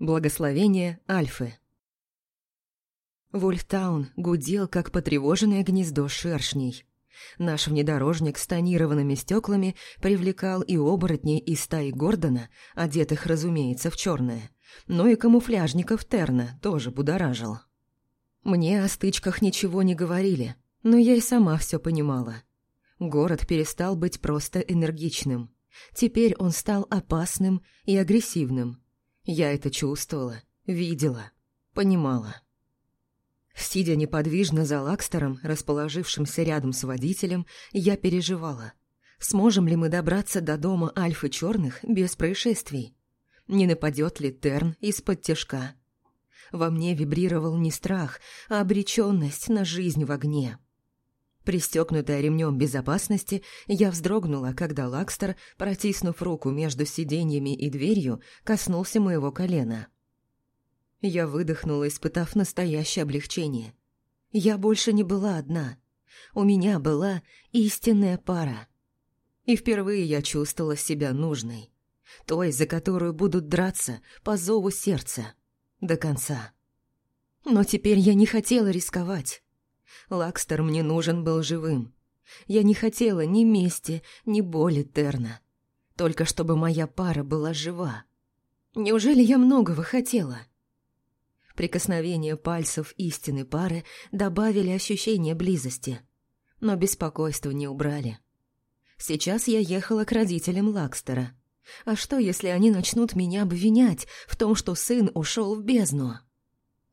Благословение Альфы. Вольфтаун гудел, как потревоженное гнездо шершней. Наш внедорожник с тонированными стеклами привлекал и оборотней из стаи Гордона, одетых, разумеется, в черное, но и камуфляжников Терна тоже будоражил. Мне о стычках ничего не говорили, но я и сама все понимала. Город перестал быть просто энергичным. Теперь он стал опасным и агрессивным. Я это чувствовала, видела, понимала. Сидя неподвижно за Лакстером, расположившимся рядом с водителем, я переживала. Сможем ли мы добраться до дома Альфы Черных без происшествий? Не нападет ли Терн из-под тяжка? Во мне вибрировал не страх, а обреченность на жизнь в огне. Пристегнутая ремнем безопасности, я вздрогнула, когда Лакстер, протиснув руку между сиденьями и дверью, коснулся моего колена. Я выдохнула, испытав настоящее облегчение. Я больше не была одна. У меня была истинная пара. И впервые я чувствовала себя нужной. Той, за которую будут драться по зову сердца. До конца. Но теперь я не хотела рисковать. Лакстер мне нужен был живым. Я не хотела ни мести, ни боли Терна. Только чтобы моя пара была жива. Неужели я многого хотела? Прикосновение пальцев истинной пары добавили ощущение близости, но беспокойство не убрали. Сейчас я ехала к родителям Лакстера. А что, если они начнут меня обвинять в том, что сын ушел в бездну?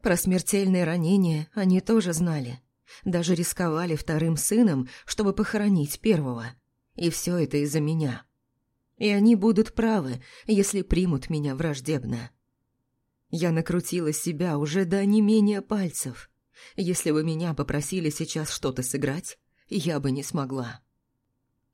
Про смертельные ранения они тоже знали. Даже рисковали вторым сыном, чтобы похоронить первого. И все это из-за меня. И они будут правы, если примут меня враждебно. Я накрутила себя уже до не менее пальцев. Если бы меня попросили сейчас что-то сыграть, я бы не смогла.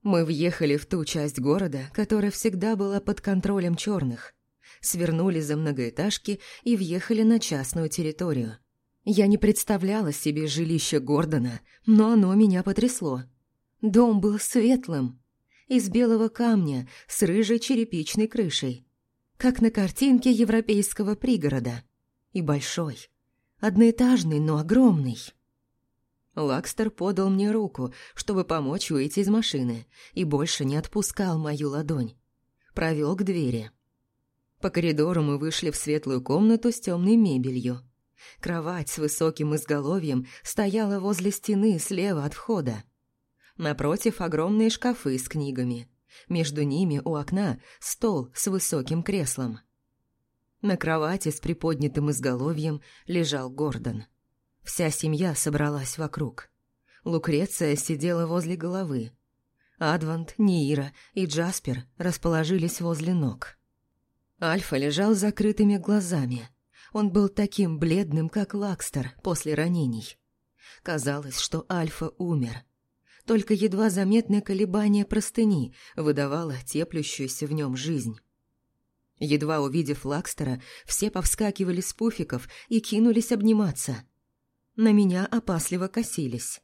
Мы въехали в ту часть города, которая всегда была под контролем черных. Свернули за многоэтажки и въехали на частную территорию. Я не представляла себе жилище Гордона, но оно меня потрясло. Дом был светлым, из белого камня с рыжей черепичной крышей, как на картинке европейского пригорода, и большой, одноэтажный, но огромный. Лакстер подал мне руку, чтобы помочь выйти из машины, и больше не отпускал мою ладонь. Провел к двери. По коридору мы вышли в светлую комнату с темной мебелью. Кровать с высоким изголовьем стояла возле стены слева от входа. Напротив огромные шкафы с книгами. Между ними у окна стол с высоким креслом. На кровати с приподнятым изголовьем лежал Гордон. Вся семья собралась вокруг. Лукреция сидела возле головы. Адвант, Ниира и Джаспер расположились возле ног. Альфа лежал с закрытыми глазами. Он был таким бледным, как Лакстер после ранений. Казалось, что Альфа умер. Только едва заметное колебание простыни выдавало теплющуюся в нем жизнь. Едва увидев Лакстера, все повскакивали с пуфиков и кинулись обниматься. На меня опасливо косились.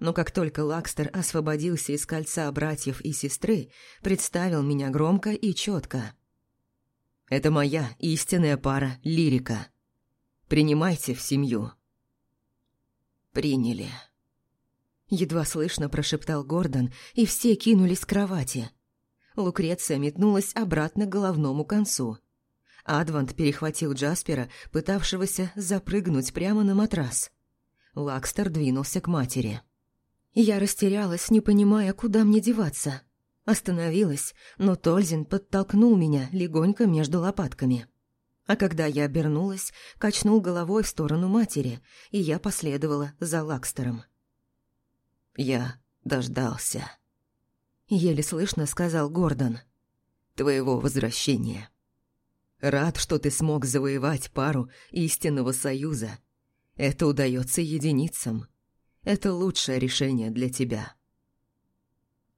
Но как только Лакстер освободился из кольца братьев и сестры, представил меня громко и четко. Это моя истинная пара лирика. Принимайте в семью. Приняли. Едва слышно прошептал Гордон, и все кинулись к кровати. Лукреция метнулась обратно к головному концу. Адвант перехватил Джаспера, пытавшегося запрыгнуть прямо на матрас. Лакстер двинулся к матери. Я растерялась, не понимая, куда мне деваться. Остановилась, но Тользин подтолкнул меня легонько между лопатками. А когда я обернулась, качнул головой в сторону матери, и я последовала за Лакстером. «Я дождался», — еле слышно сказал Гордон. «Твоего возвращения. Рад, что ты смог завоевать пару истинного союза. Это удается единицам. Это лучшее решение для тебя».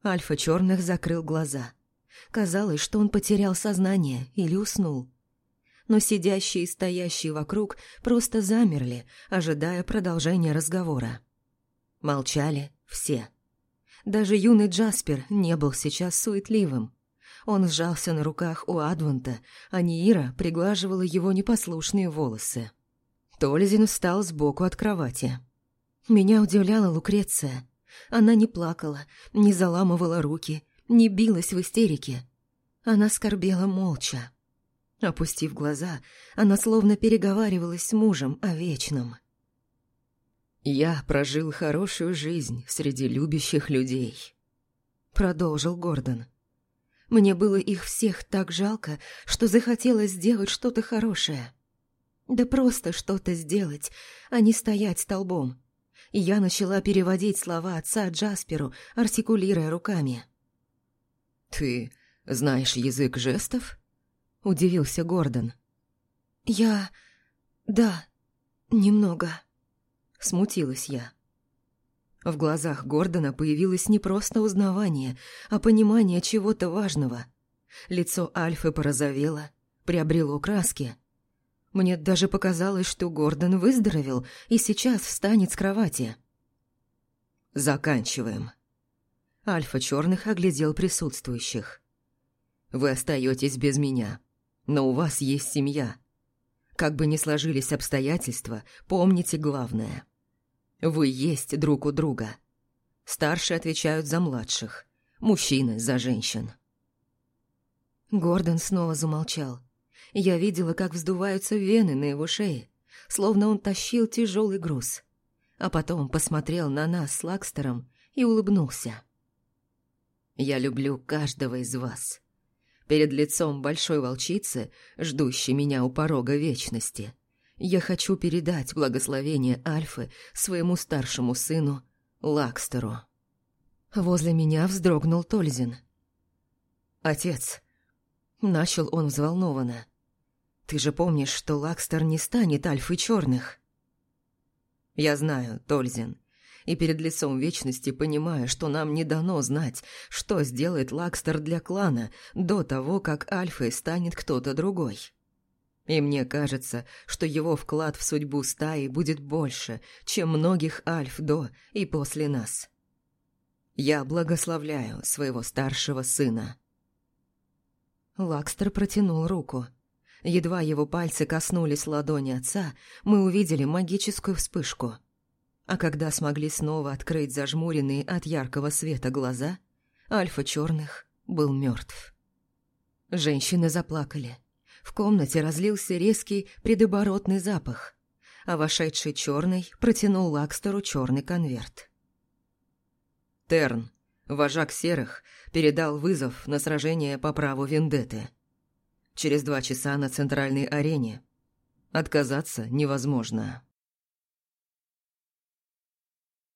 Альфа Черных закрыл глаза. Казалось, что он потерял сознание или уснул. Но сидящие и стоящие вокруг просто замерли, ожидая продолжения разговора. Молчали все. Даже юный Джаспер не был сейчас суетливым. Он сжался на руках у Адванта, а Ниира приглаживала его непослушные волосы. Тользин встал сбоку от кровати. Меня удивляла Лукреция. Она не плакала, не заламывала руки, не билась в истерике. Она скорбела молча. Опустив глаза, она словно переговаривалась с мужем о вечном. «Я прожил хорошую жизнь среди любящих людей», — продолжил Гордон. «Мне было их всех так жалко, что захотелось сделать что-то хорошее. Да просто что-то сделать, а не стоять столбом. И я начала переводить слова отца Джасперу, артикулируя руками. «Ты знаешь язык жестов?» — удивился Гордон. «Я... да, немного», — смутилась я. В глазах Гордона появилось не просто узнавание, а понимание чего-то важного. Лицо Альфы порозовело, приобрело краски. Мне даже показалось, что Гордон выздоровел и сейчас встанет с кровати. «Заканчиваем». Альфа Черных оглядел присутствующих. «Вы остаетесь без меня но у вас есть семья. Как бы ни сложились обстоятельства, помните главное. Вы есть друг у друга. Старшие отвечают за младших, мужчины за женщин. Гордон снова замолчал. Я видела, как вздуваются вены на его шее, словно он тащил тяжелый груз. А потом посмотрел на нас с Лакстером и улыбнулся. «Я люблю каждого из вас перед лицом большой волчицы, ждущей меня у порога вечности. Я хочу передать благословение Альфы своему старшему сыну Лакстеру. Возле меня вздрогнул Тользин. «Отец», — начал он взволнованно, — «ты же помнишь, что Лакстер не станет Альфой Черных?» «Я знаю, Тользин, и перед лицом вечности понимаю, что нам не дано знать, что сделает Лакстер для клана до того, как Альфой станет кто-то другой. И мне кажется, что его вклад в судьбу стаи будет больше, чем многих Альф до и после нас. Я благословляю своего старшего сына. Лакстер протянул руку. Едва его пальцы коснулись ладони отца, мы увидели магическую вспышку – а когда смогли снова открыть зажмуренные от яркого света глаза, Альфа Черных был мертв. Женщины заплакали. В комнате разлился резкий предоборотный запах, а вошедший черный протянул Лакстеру черный конверт. Терн, вожак серых, передал вызов на сражение по праву Вендетты. Через два часа на центральной арене. Отказаться невозможно.